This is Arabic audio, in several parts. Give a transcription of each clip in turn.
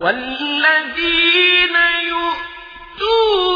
والذين يؤتون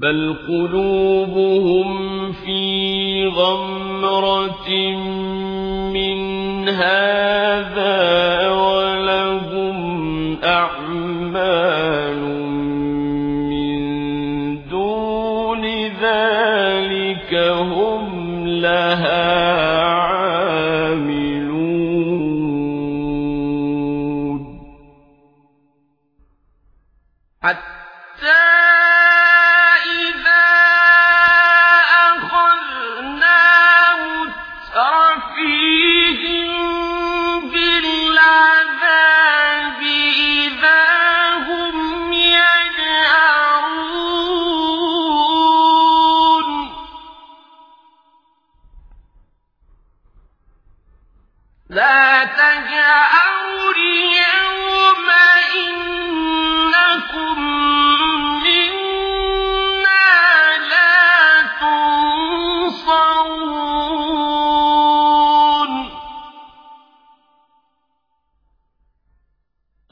بل قلوبهم في غمرة من هذا ولهم أعمال من دون ذلك هم لها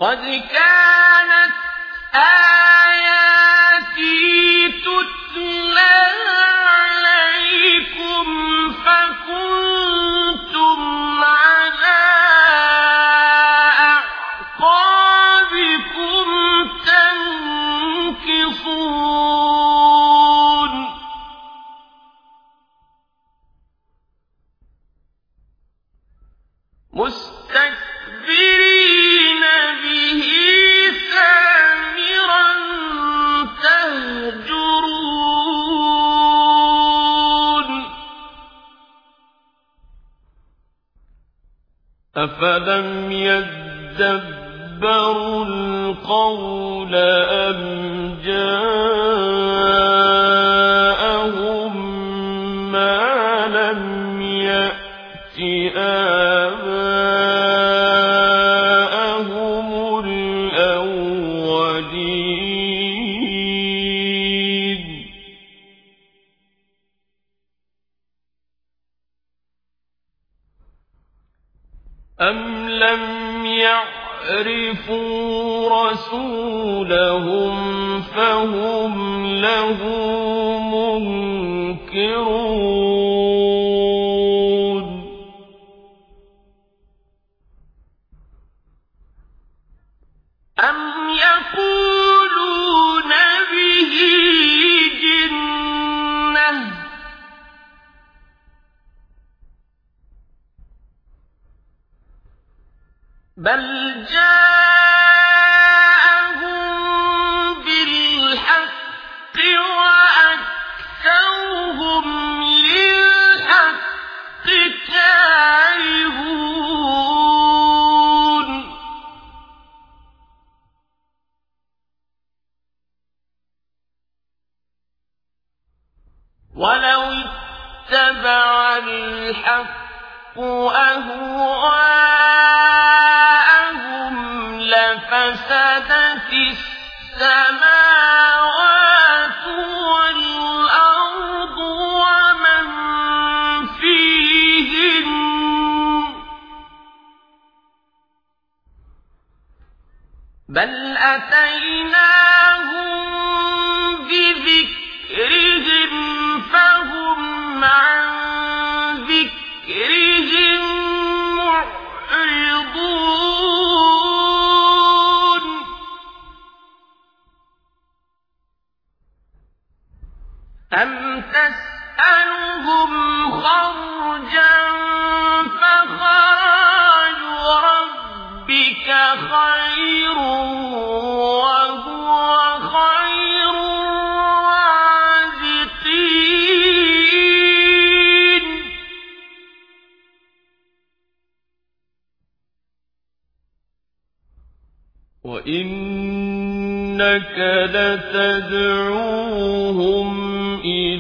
قد كانت آياتي أفلم يدبروا القول أم جاءهم ما لم يأت آباءهم أم لم يعرفوا رسولهم فهم له منكرون بل جاءهم بالحق وأكثرهم للحق كارهون ولو اتبع الحق أهواءهم لفسدت السماوات بل أتيناهم أم تسألهم خرجا ربك خير وهو خير وإنك لتدعوهم